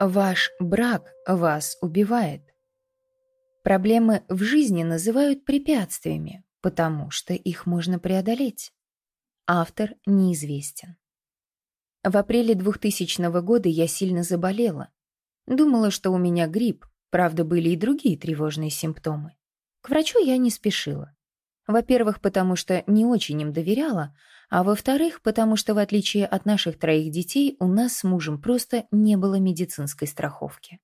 Ваш брак вас убивает. Проблемы в жизни называют препятствиями, потому что их можно преодолеть. Автор неизвестен. В апреле 2000 года я сильно заболела. Думала, что у меня грипп, правда, были и другие тревожные симптомы. К врачу я не спешила. Во-первых, потому что не очень им доверяла, а во-вторых, потому что, в отличие от наших троих детей, у нас с мужем просто не было медицинской страховки.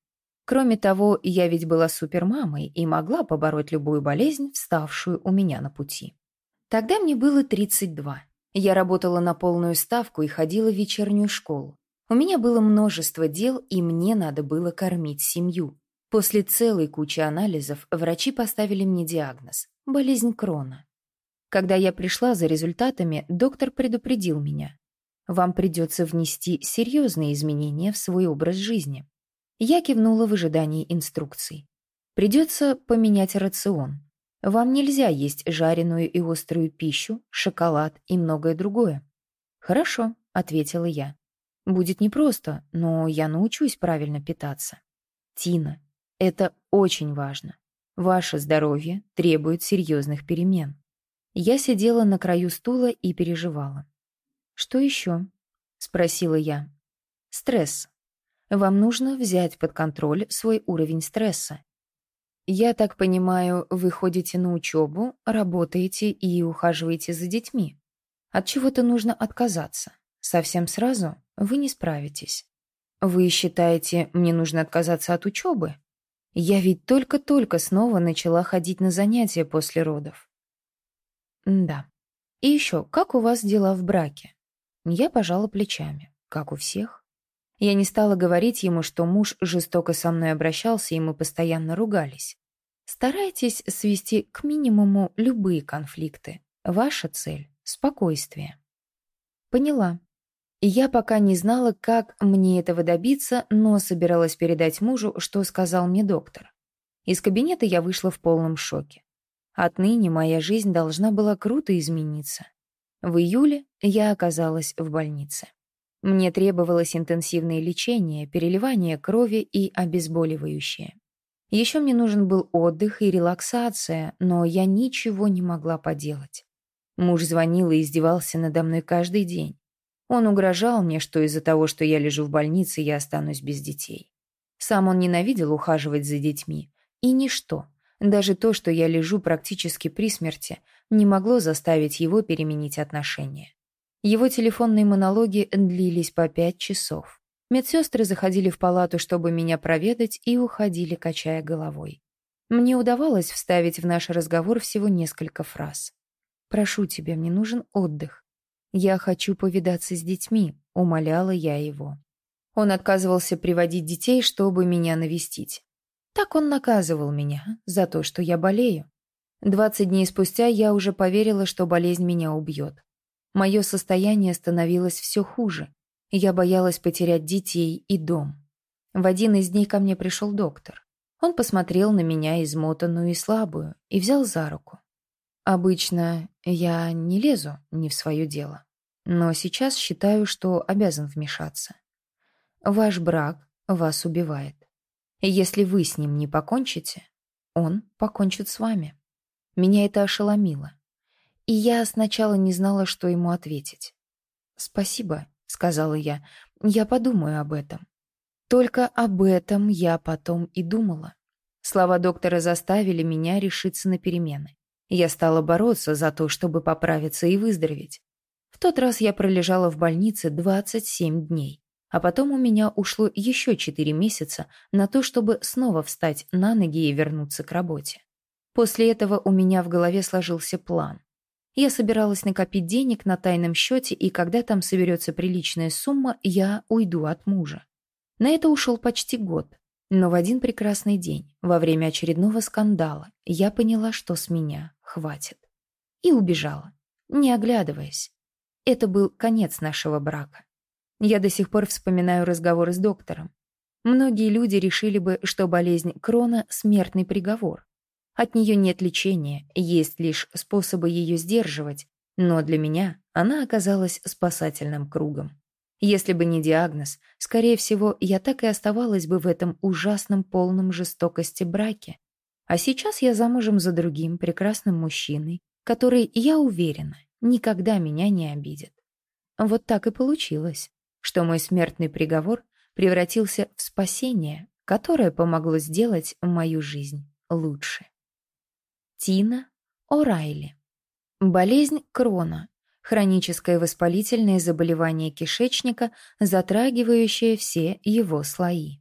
Кроме того, я ведь была супермамой и могла побороть любую болезнь, вставшую у меня на пути. Тогда мне было 32. Я работала на полную ставку и ходила в вечернюю школу. У меня было множество дел, и мне надо было кормить семью. После целой кучи анализов врачи поставили мне диагноз – болезнь Крона. Когда я пришла за результатами, доктор предупредил меня. Вам придется внести серьезные изменения в свой образ жизни. Я кивнула в ожидании инструкций. Придется поменять рацион. Вам нельзя есть жареную и острую пищу, шоколад и многое другое. Хорошо, ответила я. Будет непросто, но я научусь правильно питаться. Тина, это очень важно. Ваше здоровье требует серьезных перемен. Я сидела на краю стула и переживала. «Что еще?» — спросила я. «Стресс. Вам нужно взять под контроль свой уровень стресса. Я так понимаю, вы ходите на учебу, работаете и ухаживаете за детьми. От чего-то нужно отказаться. Совсем сразу вы не справитесь. Вы считаете, мне нужно отказаться от учебы? Я ведь только-только снова начала ходить на занятия после родов. Да. И еще, как у вас дела в браке? Я пожала плечами, как у всех. Я не стала говорить ему, что муж жестоко со мной обращался, и мы постоянно ругались. Старайтесь свести к минимуму любые конфликты. Ваша цель — спокойствие. Поняла. Я пока не знала, как мне этого добиться, но собиралась передать мужу, что сказал мне доктор. Из кабинета я вышла в полном шоке. Отныне моя жизнь должна была круто измениться. В июле я оказалась в больнице. Мне требовалось интенсивное лечение, переливание крови и обезболивающее. Еще мне нужен был отдых и релаксация, но я ничего не могла поделать. Муж звонил и издевался надо мной каждый день. Он угрожал мне, что из-за того, что я лежу в больнице, я останусь без детей. Сам он ненавидел ухаживать за детьми. И ничто, даже то, что я лежу практически при смерти, не могло заставить его переменить отношения. Его телефонные монологи длились по пять часов. Медсестры заходили в палату, чтобы меня проведать, и уходили, качая головой. Мне удавалось вставить в наш разговор всего несколько фраз. «Прошу тебя, мне нужен отдых. Я хочу повидаться с детьми», — умоляла я его. Он отказывался приводить детей, чтобы меня навестить. Так он наказывал меня за то, что я болею. Двадцать дней спустя я уже поверила, что болезнь меня убьет. Мое состояние становилось все хуже. Я боялась потерять детей и дом. В один из дней ко мне пришел доктор. Он посмотрел на меня измотанную и слабую и взял за руку. Обычно я не лезу не в свое дело, но сейчас считаю, что обязан вмешаться. Ваш брак вас убивает. Если вы с ним не покончите, он покончит с вами. Меня это ошеломило. И я сначала не знала, что ему ответить. «Спасибо», — сказала я, — «я подумаю об этом». Только об этом я потом и думала. Слова доктора заставили меня решиться на перемены. Я стала бороться за то, чтобы поправиться и выздороветь. В тот раз я пролежала в больнице 27 дней. А потом у меня ушло еще четыре месяца на то, чтобы снова встать на ноги и вернуться к работе. После этого у меня в голове сложился план. Я собиралась накопить денег на тайном счете, и когда там соберется приличная сумма, я уйду от мужа. На это ушел почти год. Но в один прекрасный день, во время очередного скандала, я поняла, что с меня хватит. И убежала, не оглядываясь. Это был конец нашего брака. Я до сих пор вспоминаю разговоры с доктором. Многие люди решили бы, что болезнь Крона — смертный приговор. От нее нет лечения, есть лишь способы ее сдерживать, но для меня она оказалась спасательным кругом. Если бы не диагноз, скорее всего, я так и оставалась бы в этом ужасном полном жестокости браке. А сейчас я замужем за другим прекрасным мужчиной, который, я уверена, никогда меня не обидит. Вот так и получилось, что мой смертный приговор превратился в спасение, которое помогло сделать мою жизнь лучше. Тина О'Райли. Болезнь Крона. Хроническое воспалительное заболевание кишечника, затрагивающее все его слои.